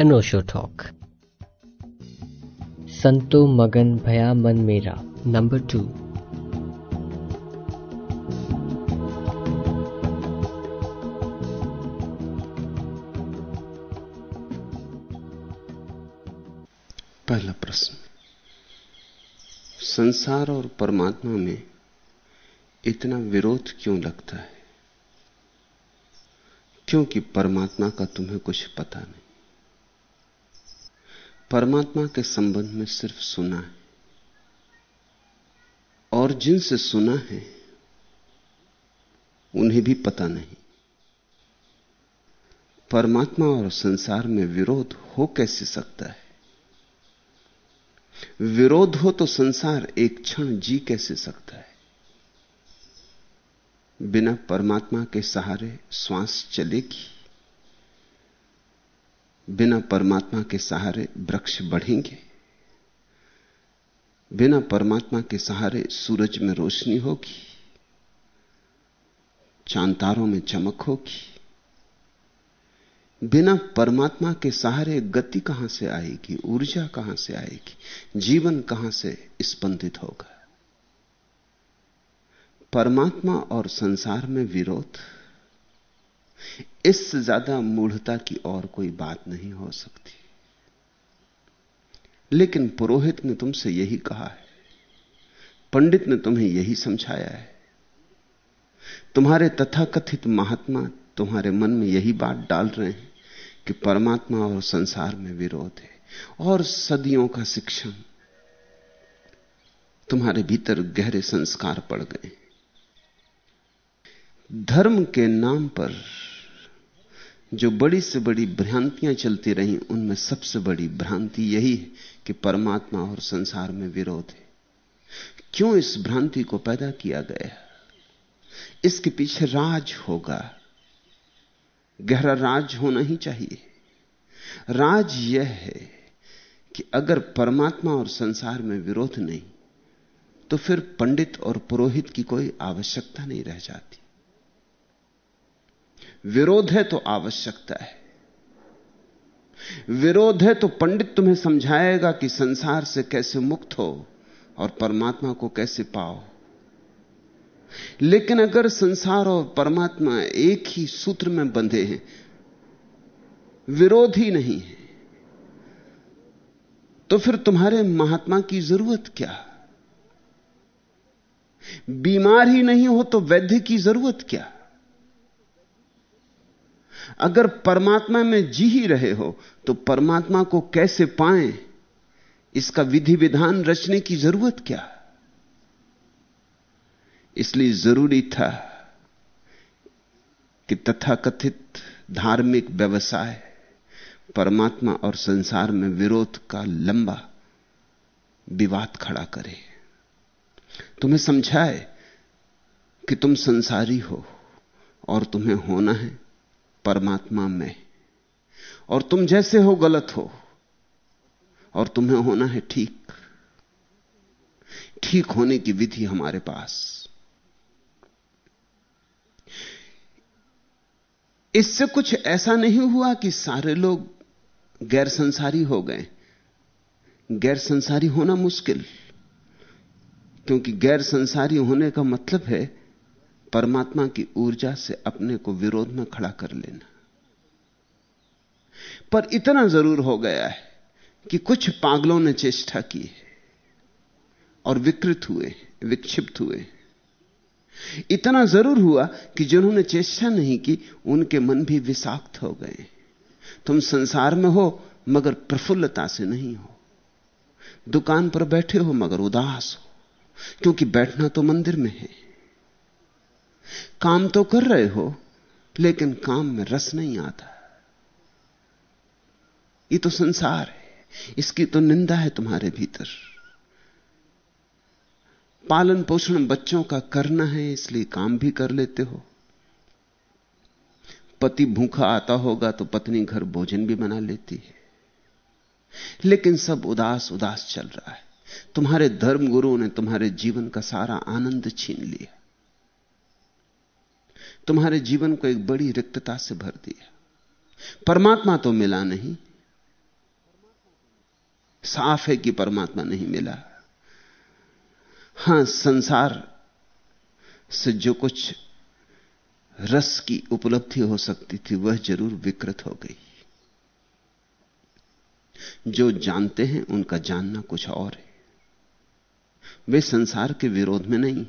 अनोशो talk. संतो मगन भया मन मेरा, नंबर टू। पहला प्रश्न। संसार और परमात्मा में इतना विरोध क्यों लगता है? क्योंकि परमात्मा का तुम्हें कुछ पता नहीं। परमात्मा के संबंध में सिर्फ़ सुना है। और जिनसे सुना है, उन्हें भी पता नहीं। परमात्मा और संसार में विरोध हो कैसे सकता है? विरोध हो तो संसार एक क्षण जी कैसे सकता है? बिना परमात्मा के सहारे श्वास चलेगी। बिना परमात्मा के सहारे वृक्ष बढ़ेंगे। बिना परमात्मा के सहारे सूरज में रोशनी होगी। चांतारों में चमक होगी। बिना परमात्मा के सहारे गति कहाँ से आएगी? ऊर्जा कहाँ से आएगी? जीवन कहाँ से स्पंदित होगा? परमात्मा और संसार में विरोध इससे ज़्यादा मूढ़ता की और कोई बात नहीं हो सकती। लेकिन पुरोहित ने तुमसे यही कहा है। पंडित ने तुम्हें यही समझाया है। तुम्हारे तथाकथित महात्मा तुम्हारे मन में यही बात डाल रहे हैं कि परमात्मा और संसार में विरोध है और सदियों का शिक्षण। तुम्हारे भीतर गहरे संस्कार पड़ गए। धर्म के नाम पर जो बड़ी से बड़ी भ्रांतियाँ चलती रही, उनमें सबसे बड़ी भ्रांति यही है कि परमात्मा और संसार में विरोध है। क्यों इस भ्रांति को पैदा किया गया? इसके पीछे राज होगा। गहरा राज होना ही चाहिए। राज यह है कि अगर परमात्मा और संसार में विरोध नहीं तो फिर पंडित और पुरोहित की कोई आवश्यकता नहीं रह जाती। विरोध है तो आवश्यकता है। विरोध है तो पंडित तुम्हें समझाएगा कि संसार से कैसे मुक्त हो और परमात्मा को कैसे पाओ। लेकिन अगर संसार और परमात्मा एक ही सूत्र में बंधे हैं, विरोध ही नहीं है तो फिर तुम्हारे महात्मा की ज़रूरत क्या? बीमार ही नहीं हो तो वैद्य की ज़रूरत क्या? अगर परमात्मा में जी ही रहे हो तो परमात्मा को कैसे पाएँ? इसका विधि विधान रचने की ज़रूरत क्या? इसलिए ज़रूरी था कि तथाकथित धार्मिक व्यवसाय परमात्मा और संसार में विरोध का लंबा विवाद खड़ा करे। तुम्हें समझाए कि तुम संसारी हो और तुम्हें होना है। परमात्मा में। और तुम जैसे हो, गलत हो। और तुम्हें होना है ठीक। ठीक होने की विधि हमारे पास। इससे कुछ ऐसा नहीं हुआ कि सारे लोग गैर संसारी हो गए। गैर संसारी होना मुश्किल। क्योंकि गैर संसारी होने का मतलब है परमात्मा की ऊर्जा से अपने को विरोध में खड़ा कर लेना। पर इतना ज़रूर हो गया है कि कुछ पागलों ने चेष्टा की और विकृत हुए, विक्षिप्त हुए। इतना ज़रूर हुआ कि जिन्होंने चेष्टा नहीं की, उनके मन भी विषाक्त हो गए। तुम संसार में हो, मगर प्रफुल्लता से नहीं हो। दुकान पर बैठे हो, मगर उदास हो। क्योंकि बैठना तो मंदिर में है। काम तो कर रहे हो, लेकिन काम में रस नहीं आता। ये तो संसार है, इसकी तो निंदा है तुम्हारे भीतर। पालन पोषण बच्चों का करना है, इसलिए काम भी कर लेते हो। पति भूखा आता होगा तो पत्नी घर भोजन भी बना लेती है। लेकिन सब उदास उदास चल रहा है। तुम्हारे धर्म गुरु ने तुम्हारे जीवन का सारा आनंद छीन लिया। तुम्हारे जीवन को एक बड़ी रिक्तता से भर दिया परमात्मा तो मिला नहीं। साफ़ है कि परमात्मा नहीं मिला। हाँ, संसार से जो कुछ रस की उपलब्धि हो सकती थी, वह ज़रूर विकृत हो गई। जो जानते हैं, उनका जानना कुछ और है। वे संसार के विरोध में नहीं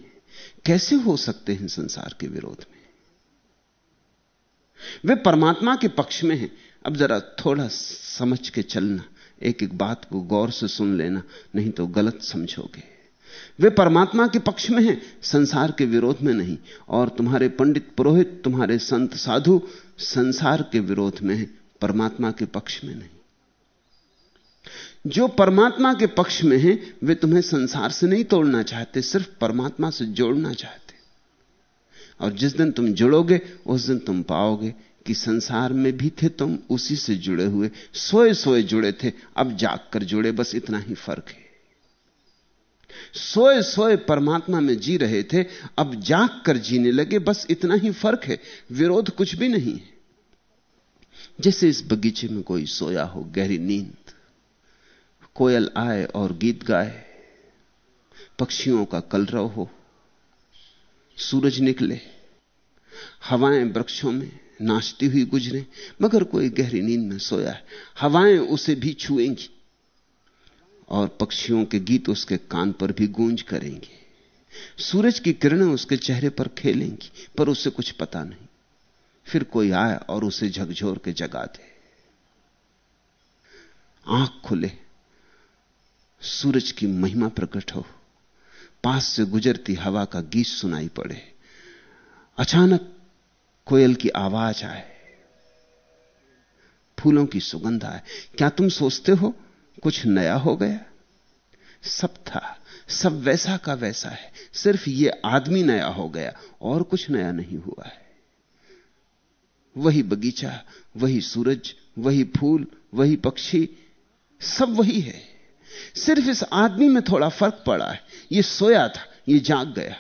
कैसे हो सकते हैं संसार के विरोध में? वे परमात्मा के पक्ष में हैं। अब जरा थोड़ा समझ के चलना। एक एक बात को गौर से सुन लेना, नहीं तो गलत समझोगे। वे परमात्मा के पक्ष में हैं, संसार के विरोध में नहीं। और तुम्हारे पंडित पुरोहित, तुम्हारे संत साधु संसार के विरोध में हैं, परमात्मा के पक्ष में नहीं। जो परमात्मा के पक्ष में हैं, वे तुम्हें संसार से नहीं तोड़ना चाहते, सिर्फ़ परमात्मा से जोड़ना चाहते। और जिस दिन तुम जुड़ोगे, उस दिन तुम पाओगे कि संसार में भी थे तुम, उसी से जुड़े हुए। सोए सोए जुड़े थे, अब जाग कर जुड़े, बस इतना ही फ़र्क है। सोए सोए परमात्मा में जी रहे थे, अब जाग कर जीने लगे, बस इतना ही फ़र्क है। विरोध कुछ भी नहीं है। जैसे इस बगीचे में कोई सोया हो, गहरी नींद, कोयल आए और गीत गाए, पक्षियों का कलरव हो सूरज निकले, हवाएँ वृक्षों में नाचती हुई गुजरे, मगर कोई गहरी नींद में सोया है। हवाएँ उसे भी छुएँगी और पक्षियों के गीत उसके कान पर भी गूंज करेंगे। सूरज की किरणें उसके चेहरे पर खेलेंगी, पर उसे कुछ पता नहीं। फिर कोई आए और उसे झकझोर के जगा दे। आँख खुले, सूरज की महिमा प्रकट हो। पास से गुजरती हवा का गीत सुनाई पड़े। अचानक कोयल की आवाज़ आए। फूलों की सुगंध आए। क्या तुम सोचते हो कुछ नया हो गया? सब था, सब वैसा का वैसा है। सिर्फ़ ये आदमी नया हो गया, और कुछ नया नहीं हुआ है। वही बगीचा, वही सूरज, वही फूल, वही पक्षी, सब वही है। सिर्फ़ इस आदमी में थोड़ा फ़र्क पड़ा है। ये सोया था, ये जाग गया।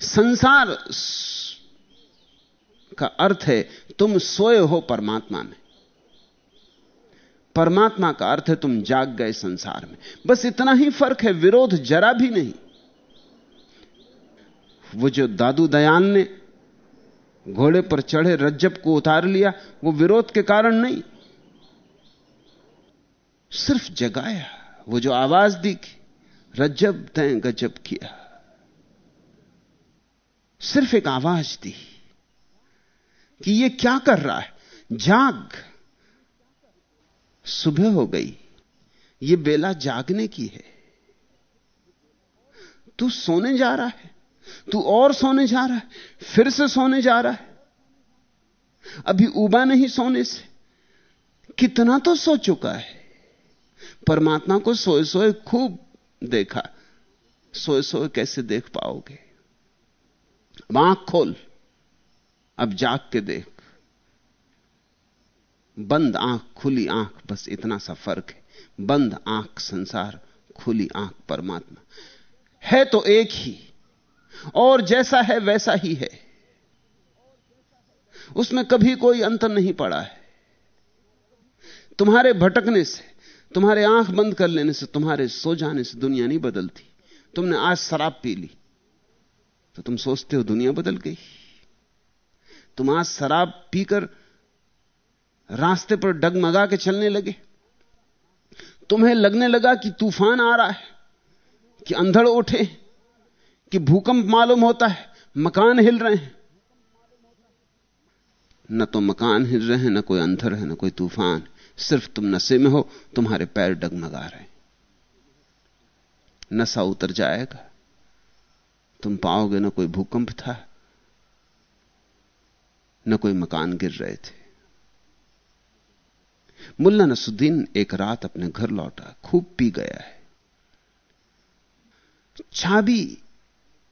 संसार का अर्थ है, तुम सोए हो परमात्मा में। परमात्मा का अर्थ है, तुम जाग गए संसार में। बस इतना ही फ़र्क है, विरोध जरा भी नहीं। वो जो दादू दयाल ने घोड़े पर चढ़े रज्जब को उतार लिया, वो विरोध के कारण नहीं। सिर्फ़ जगाया, वो जो आवाज़ दी रज्जब तय गजब किया। सिर्फ़ एक आवाज़ दी कि ये क्या कर रहा है? जाग। सुबह हो गई, ये बेला जागने की है। तू सोने जा रहा है, तू और सोने जा रहा है, फिर से सोने जा रहा है। अभी उबा नहीं सोने से, कितना तो सो चुका है। परमात्मा को सोए सोए खूब देखा। सोए सोए कैसे देख पाओगे? आँख खोल। अब जाग के देख। बंद आँख, खुली आँख, बस इतना सा फ़र्क है। बंद आँख, संसार, खुली आँख, परमात्मा। है तो एक ही। और जैसा है, वैसा ही है। उसमें कभी कोई अंतर नहीं पड़ा है। तुम्हारे भटकने से तुम्हारे आँख बंद कर लेने से तुम्हारे सो जाने से दुनिया नहीं बदलती। तुमने आज शराब पी ली तो तुम सोचते हो दुनिया बदल गई। तुम आज शराब पीकर रास्ते पर डगमगा के चलने लगे। तुम्हें लगने लगा कि तूफ़ान आ रहा है, कि अंधड़ उठे, कि भूकंप मालूम होता है, मकान हिल रहे हैं। न तो मकान हिल रहे हैं, न कोई अंधर है, न कोई तूफ़ान। सिर्फ़ तुम नशे में हो, तुम्हारे पैर डगमगा रहे नशा उतर जाएगा। तुम पाओगे ना कोई भूकंप था, न कोई मकान गिर रहे थे। मुल्ला नसुद्दीन एक रात अपने घर लौटा, खूब पी गया है। चाबी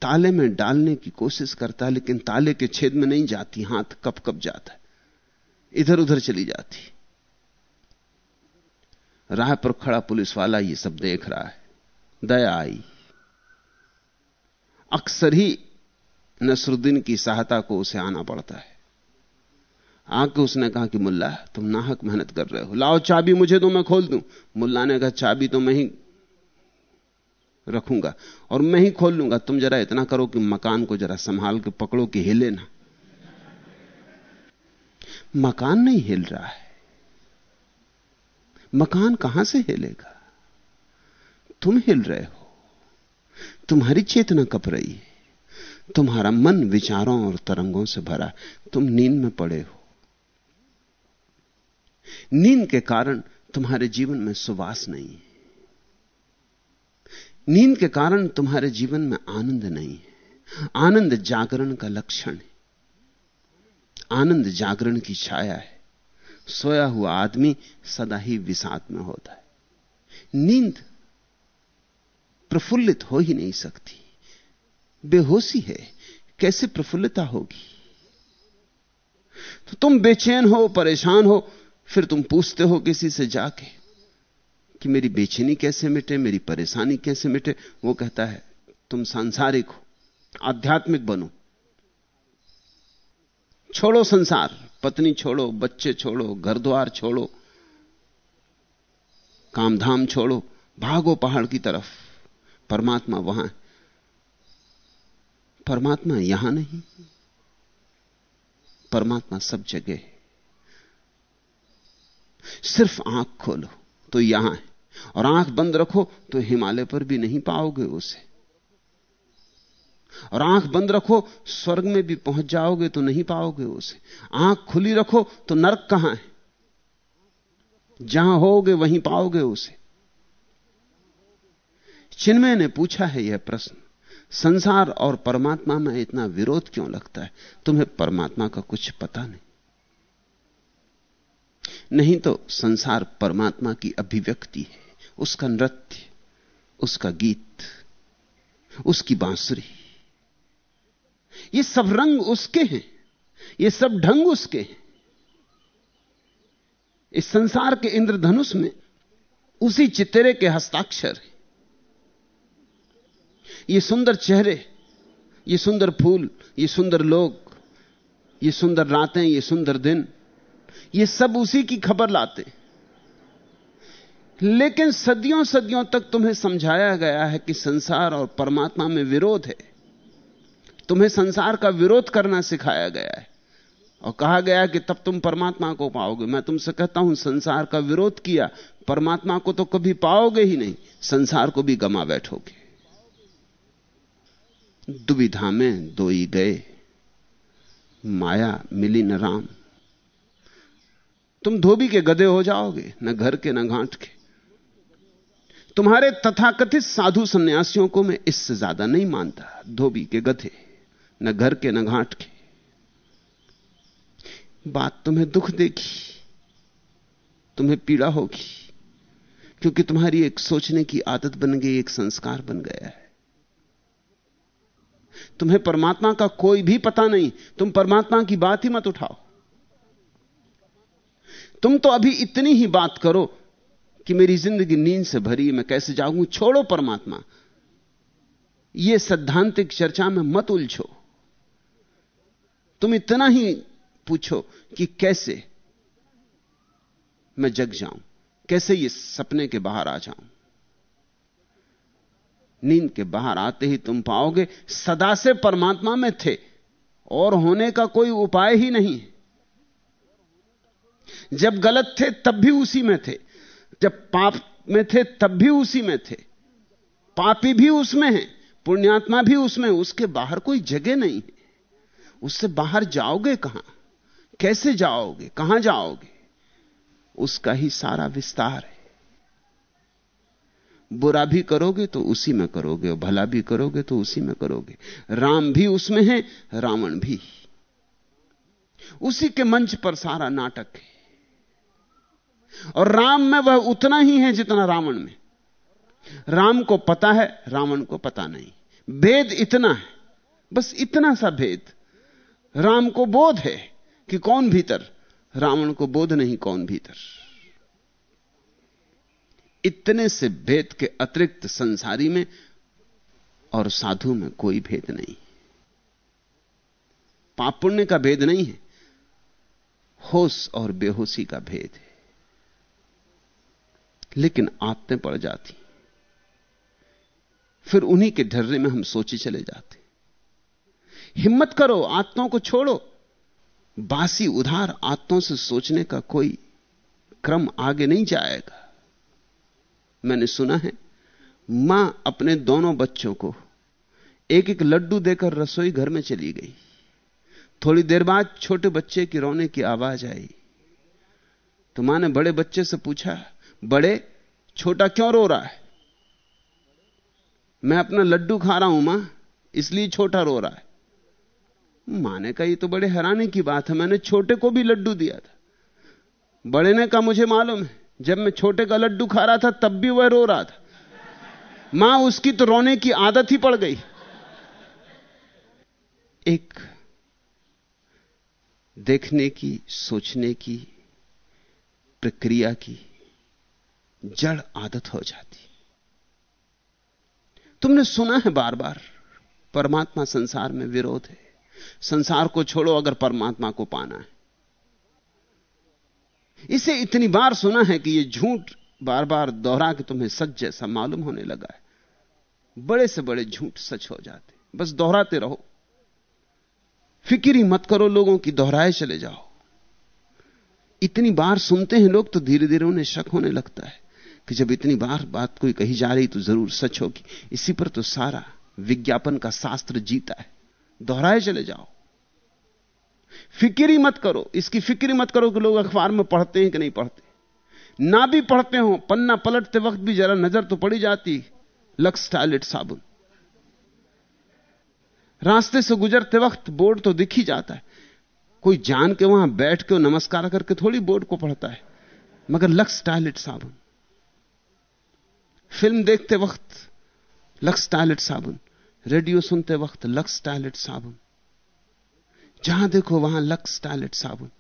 ताले में डालने की कोशिश करता है, लेकिन ताले के छेद में नहीं जाती, हाथ कप कप जाता है। इधर उधर चली जाती। राह पर खड़ा पुलिस वाला ये सब देख रहा है। दया आई। अक्सर ही नसरुद्दीन की सहायता को उसे आना पड़ता है। आके उसने कहा कि मुल्ला, तुम नाहक मेहनत कर रहे हो। लाओ चाबी मुझे तो मैं खोल दूँ। मुल्ला ने कहा, चाबी तो मैं ही रखूँगा और मैं ही खोल लूँगा। तुम जरा इतना करो कि मकान को जरा संभाल के पकड़ो कि हिले ना। मकान नहीं हिल रहा है। मकान कहाँ से हिलेगा? तुम हिल रहे हो। तुम्हारी चेतना कप रही है। तुम्हारा मन विचारों और तरंगों से भरा तुम नींद में पड़े हो। नींद के कारण तुम्हारे जीवन में सुवास नहीं है। नींद के कारण तुम्हारे जीवन में आनंद नहीं है। आनंद जागरण का लक्षण है। आनंद जागरण की छाया है। सोया हुआ आदमी सदा ही विषाद में होता है। नींद प्रफुल्लित हो ही नहीं सकती। बेहोशी है। कैसे प्रफुल्लता होगी? तो तुम बेचैन हो, परेशान हो, फिर तुम पूछते हो किसी से जाके कि मेरी बेचैनी कैसे मिटे, मेरी परेशानी कैसे मिटे? वो कहता है, तुम सांसारिक हो, आध्यात्मिक बनो। छोड़ो संसार, पत्नी छोड़ो, बच्चे छोड़ो घर द्वार छोड़ो, कामधाम छोड़ो, भागो पहाड़ की तरफ़। परमात्मा वहाँ परमात्मा यहाँ नहीं, परमात्मा सब जगह है। सिर्फ़ आँख खोलो तो यहाँ है, और आँख बंद रखो तो हिमालय पर भी नहीं पाओगे उसे। और आँख बंद रखो, स्वर्ग में भी पहुँच जाओगे तो नहीं पाओगे उसे। आँख खुली रखो तो नरक कहाँ है? जहाँ होगे वहीं पाओगे उसे। चिन्मय ने पूछा है यह प्रश्न, संसार और परमात्मा में इतना विरोध क्यों लगता है? तुम्हें परमात्मा का कुछ पता नहीं। नहीं तो संसार परमात्मा की अभिव्यक्ति है, उसका नृत्य, उसका गीत, उसकी बांसुरी। ये सब रंग उसके हैं। ये सब ढंग उसके हैं। इस संसार के इंद्रधनुष में उसी चित्रे के हस्ताक्षर है। ये सुंदर चेहरे, ये सुंदर फूल, ये सुंदर लोग, ये सुंदर रातें, ये सुंदर दिन, ये सब उसी की खबर लाते लेकिन सदियों सदियों तक तुम्हें समझाया गया है कि संसार और परमात्मा में विरोध है। तुम्हें संसार का विरोध करना सिखाया गया है। और कहा गया कि तब तुम परमात्मा को पाओगे। मैं तुमसे कहता हूँ, संसार का विरोध किया, परमात्मा को तो कभी पाओगे ही नहीं, संसार को भी गमा बैठोगे। दुविधा में दो ही गए, माया मिली न राम। तुम धोबी के गधे हो जाओगे, न घर के, न घाट के। तुम्हारे तथाकथित साधु सन्यासियों को मैं इससे ज़्यादा नहीं मानता, धोबी के गधे। न घर के न घाट के। बात तुम्हें दुख देगी, तुम्हें पीड़ा होगी, क्योंकि तुम्हारी एक सोचने की आदत बन गई, एक संस्कार बन गया है। तुम्हें परमात्मा का कोई भी पता नहीं, तुम परमात्मा की बात ही मत उठाओ। तुम तो अभी इतनी ही बात करो कि मेरी ज़िंदगी नींद से भरी मैं कैसे जाऊँगी छोड़ो परमात्मा। यह सैद्धांतिक चर्चा में मत उलझो। तुम इतना ही पूछो कि कैसे मैं जग जाऊँ? कैसे ये सपने के बाहर आ जाऊँ? नींद के बाहर आते ही तुम पाओगे सदा से परमात्मा में थे, और होने का कोई उपाय ही नहीं जब गलत थे तब भी उसी में थे, जब पाप में थे तब भी उसी में थे, पापी भी उसमें है, पुण्यात्मा भी उसमें उसके बाहर कोई जगह नहीं है। उससे बाहर जाओगे कहाँ? कैसे जाओगे? कहाँ जाओगे? उसका ही सारा विस्तार है। बुरा भी करोगे तो उसी में करोगे और भला भी करोगे तो उसी में करोगे। राम भी उसमें है, रावण भी। उसी के मंच पर सारा नाटक है। और राम में वह उतना ही है जितना रावण में। राम को पता है, रावण को पता नहीं। भेद इतना है, बस इतना सा भेद। राम को बोध है कि कौन भीतर? रावण को बोध नहीं कौन भीतर। इतने से भेद के अतिरिक्त संसारी में और साधु में कोई भेद नहीं। पाप पुण्य का भेद नहीं है, होश और बेहोशी का भेद है। लेकिन आदतें पड़ जाती। फिर उन्हीं के ढर्रे में हम सोचे चले जाते। हिम्मत करो आत्तों को छोड़ो। बासी उधार आत्तों से सोचने का कोई क्रम आगे नहीं जाएगा। मैंने सुना है, माँ अपने दोनों बच्चों को एक एक लड्डू देकर रसोई घर में चली गई। थोड़ी देर बाद छोटे बच्चे की रोने की आवाज़ आई। तो माँ ने बड़े बच्चे से पूछा, बड़े, छोटा क्यों रो रहा है? मैं अपना लड्डू खा रहा हूँ माँ, इसलिए छोटा रो रहा है। माँ ने कहा तो बड़े हैरानी की बात है, मैंने छोटे को भी लड्डू दिया था। बड़े ने कहा, मुझे मालूम है, जब मैं छोटे का लड्डू खा रहा था, तब भी वह रो रहा था। माँ, उसकी तो रोने की आदत ही पड़ गई। एक देखने की, सोचने की, प्रक्रिया की जड़ आदत हो जाती। तुमने सुना है बार बार परमात्मा संसार में विरोध है। संसार को छोड़ो अगर परमात्मा को पाना है। इसे इतनी बार सुना है कि यह झूठ बार बार दोहरा के तुम्हें सच जैसा मालूम होने लगा है। बड़े से बड़े झूठ सच हो जाते बस दोहराते रहो। फ़िक्र ही मत करो लोगों की, दोहराए चले जाओ। इतनी बार सुनते हैं लोग तो धीरे धीरे उन्हें शक होने लगता है कि जब इतनी बार बात कोई कही जा रही तो ज़रूर सच होगी। इसी पर तो सारा विज्ञापन का शास्त्र जीता है। दोहराए चले जाओ। फ़िक्र मत करो। इसकी फ़िक्र मत करो कि लोग अखबार में पढ़ते हैं कि नहीं पढ़ते। ना भी पढ़ते हो, पन्ना पलटते वक्त भी जरा नज़र तो पड़ी जाती। लक्स टॉयलेट साबुन। रास्ते से गुजरते वक्त बोर्ड तो दिख ही जाता है। कोई जान के वहाँ बैठ के नमस्कार करके थोड़ी बोर्ड को पढ़ता है। मगर लक्स टॉयलेट साबुन। फ़िल्म देखते वक्त लक्स टॉयलेट साबुन। रेडियो सुनते वक्त लक्स टॉयलेट साबुन। जहाँ देखो वहाँ लक्स टॉयलेट साबुन।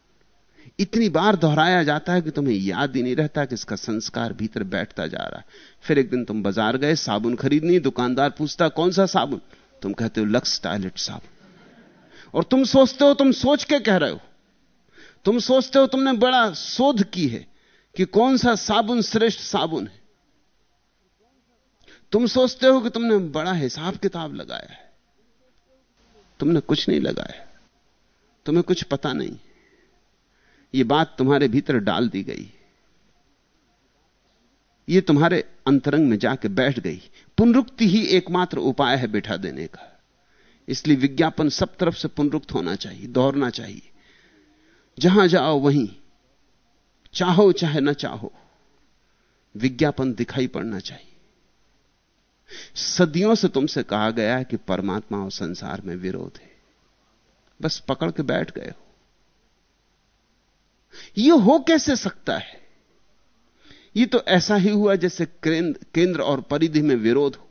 इतनी बार दोहराया जाता है कि तुम्हें याद ही नहीं रहता कि इसका संस्कार भीतर बैठता जा रहा है। फिर एक दिन तुम बाज़ार गए, साबुन खरीदनी, दुकानदार पूछता, कौन सा साबुन? तुम कहते हो, लक्स टॉयलेट साबुन। और तुम सोचते हो, तुम सोच के कह रहे हो। तुम सोचते हो, तुमने बड़ा शोध की है कि कौन सा साबुन श्रेष्ठ साबुन है। तुम सोचते हो कि तुमने बड़ा हिसाब किताब लगाया है। तुमने कुछ नहीं लगाया। तुम्हें कुछ पता नहीं। यह बात तुम्हारे भीतर डाल दी गई। यह तुम्हारे अंतरंग में जाके बैठ गई। पुनरुक्ति ही एकमात्र उपाय है बैठा देने का। इसलिए विज्ञापन सब तरफ़ से पुनरुक्त होना चाहिए, दौड़ना चाहिए। जहाँ जाओ वहीं। चाहो चाहे ना चाहो, विज्ञापन दिखाई पड़ना चाहिए। सदियों से तुमसे कहा गया है कि परमात्मा और संसार में विरोध है। बस पकड़ के बैठ गए हो। यह हो कैसे सकता है? यह तो ऐसा ही हुआ जैसे केंद्र और परिधि में विरोध हो।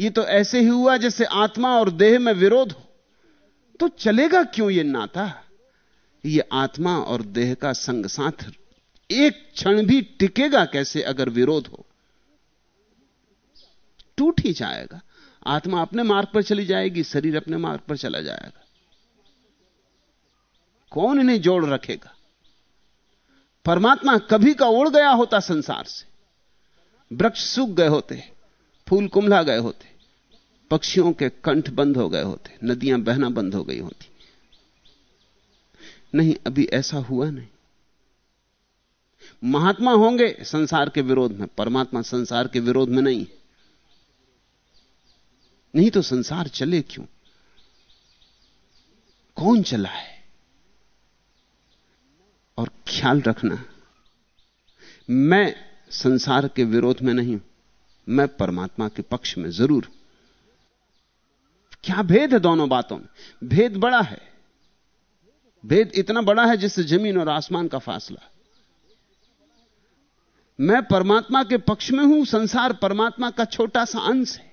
यह तो ऐसे ही हुआ जैसे आत्मा और देह में विरोध हो। तो चलेगा क्यों यह नाता? यह आत्मा और देह का संग साथ एक क्षण भी टिकेगा कैसे अगर विरोध हो? टूट ही जाएगा। आत्मा अपने मार्ग पर चली जाएगी, शरीर अपने मार्ग पर चला जाएगा। कौन इन्हें जोड़ रखेगा? परमात्मा कभी का उड़ गया होता संसार से। वृक्ष सूख गए होते, फूल कुंभला गए होते, पक्षियों के कंठ बंद हो गए होते, नदियाँ बहना बंद हो गई होती। नहीं, अभी ऐसा हुआ नहीं। महात्मा होंगे, संसार के विरोध में। परमात्मा संसार के विरोध में नहीं। नहीं तो संसार चले क्यों? कौन चला है? और ख्याल रखना, मैं संसार के विरोध में नहीं हूँ, मैं परमात्मा के पक्ष में ज़रूर। क्या भेद है दोनों बातों में? भेद बड़ा है। भेद इतना बड़ा है जिससे ज़मीन और आसमान का फासला। मैं परमात्मा के पक्ष में हूँ, संसार परमात्मा का छोटा सा अंश है।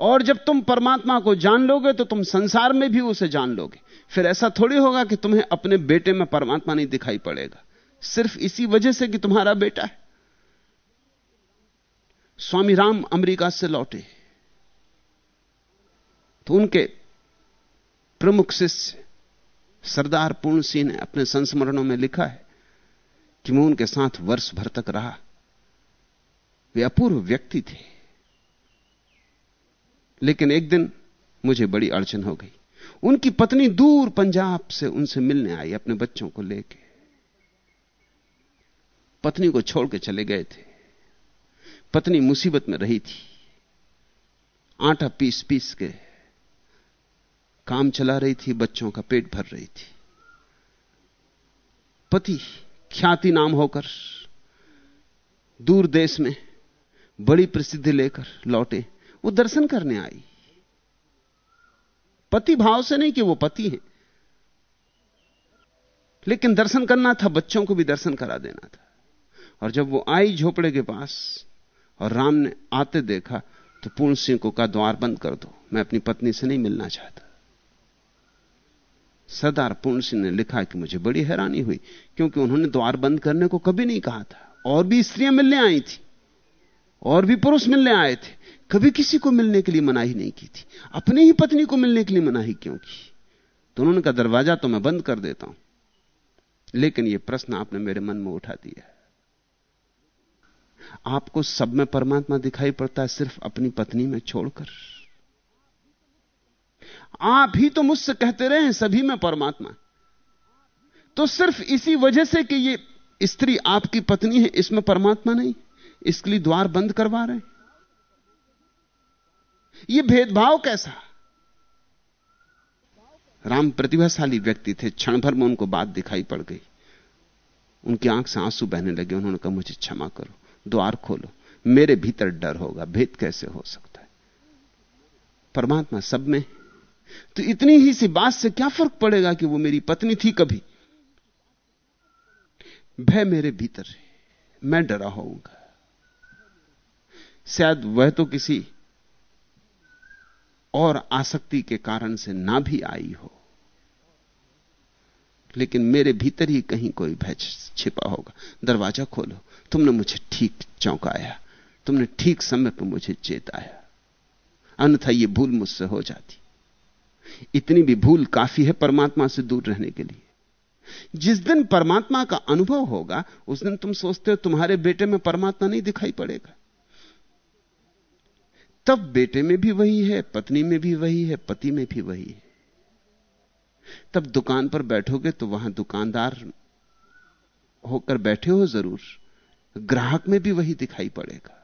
और जब तुम परमात्मा को जान लोगे तो तुम संसार में भी उसे जान लोगे। फिर ऐसा थोड़ी होगा कि तुम्हें अपने बेटे में परमात्मा नहीं दिखाई पड़ेगा। सिर्फ़ इसी वजह से कि तुम्हारा बेटा है। स्वामी राम अमेरिका से लौटे। तो उनके प्रमुख शिष्य सरदार पूर्ण सिंह ने अपने संस्मरणों में लिखा है कि मैं उनके साथ वर्ष भर तक रहा। वे अपूर्व व्यक्ति थे। लेकिन एक दिन मुझे बड़ी अड़चन हो गई। उनकी पत्नी दूर पंजाब से उनसे मिलने आई अपने बच्चों को लेके। पत्नी को छोड़ के चले गए थे। पत्नी मुसीबत में रही थी। आटा पीस पीस के काम चला रही थी, बच्चों का पेट भर रही थी। पति ख्याति नाम होकर दूर देश में बड़ी प्रसिद्धि लेकर लौटे। वो दर्शन करने आई। पति भाव से नहीं कि वो पति है। लेकिन दर्शन करना था, बच्चों को भी दर्शन करा देना था। और जब वो आई झोपड़े के पास और राम ने आते देखा तो पूर्ण सिंह को कहा, द्वार बंद कर दो, मैं अपनी पत्नी से नहीं मिलना चाहता। सरदार पूर्ण सिंह ने लिखा कि मुझे बड़ी हैरानी हुई, क्योंकि उन्होंने द्वार बंद करने को कभी नहीं कहा था। और भी स्त्रियाँ मिलने आई थी। और भी पुरुष मिलने आए थे। कभी किसी को मिलने के लिए मनाही नहीं की थी। अपनी ही पत्नी को मिलने के लिए मनाही क्यों की? तो उन्होंने कहा, दरवाज़ा तो मैं बंद कर देता हूँ। लेकिन यह प्रश्न आपने मेरे मन में उठा दिया आपको सब में परमात्मा दिखाई पड़ता है सिर्फ़ अपनी पत्नी में छोड़कर। आप ही तो मुझसे कहते रहे हैं, सभी में परमात्मा। तो सिर्फ़ इसी वजह से कि ये स्त्री आपकी पत्नी है, इसमें परमात्मा नहीं। इसके लिए द्वार बंद करवा रहे यह भेदभाव कैसा? राम प्रतिभाशाली व्यक्ति थे क्षण भर में उनको बात दिखाई पड़ गई। उनकी आँख से आँसू बहने लगे, उन्होंने कहा, मुझे क्षमा करो, द्वार खोलो। मेरे भीतर डर होगा, भेद कैसे हो सकता है? परमात्मा सब में तो इतनी ही सी बात से क्या फ़र्क पड़ेगा कि वो मेरी पत्नी थी कभी? भय मेरे भीतर है, मैं डरा होऊँगा। शायद वह तो किसी और आसक्ति के कारण से ना भी आई हो। लेकिन मेरे भीतर ही कहीं कोई भय छिपा होगा। दरवाज़ा खोलो। तुमने मुझे ठीक चौंकाया। तुमने ठीक समय पर मुझे चेताया। अन्यथा यह भूल मुझसे हो जाती। इतनी भी भूल काफ़ी है परमात्मा से दूर रहने के लिए। जिस दिन परमात्मा का अनुभव होगा, उस दिन तुम सोचते हो तुम्हारे बेटे में परमात्मा नहीं दिखाई पड़ेगा। तब बेटे में भी वही है, पत्नी में भी वही है, पति में भी वही है। तब दुकान पर बैठोगे तो वहाँ दुकानदार होकर बैठे हो ज़रूर, ग्राहक में भी वही दिखाई पड़ेगा।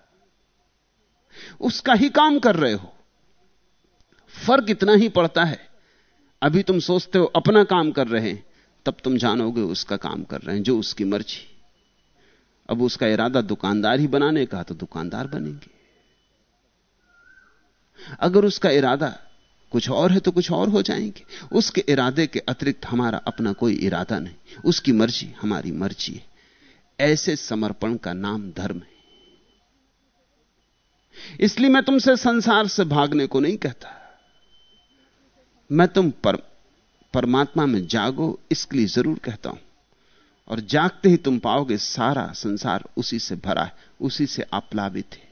उसका ही काम कर रहे हो। फ़र्क इतना ही पड़ता है। अभी तुम सोचते हो अपना काम कर रहे हैं, तब तुम जानोगे उसका काम कर रहे हैं, जो उसकी मर्ज़ी। अब उसका इरादा दुकानदार ही बनाने का तो दुकानदार बनेंगे। अगर उसका इरादा कुछ और है तो कुछ और हो जाएँगे। उसके इरादे के अतिरिक्त हमारा अपना कोई इरादा नहीं। उसकी मर्ज़ी हमारी मर्ज़ी है। ऐसे समर्पण का नाम धर्म है। इसलिए मैं तुमसे संसार से भागने को नहीं कहता। मैं तुम पर, परमात्मा में जागो इसके लिए ज़रूर कहता हूँ। और जागते ही तुम पाओगे सारा संसार उसी से भरा है उसी से आप्लावित है।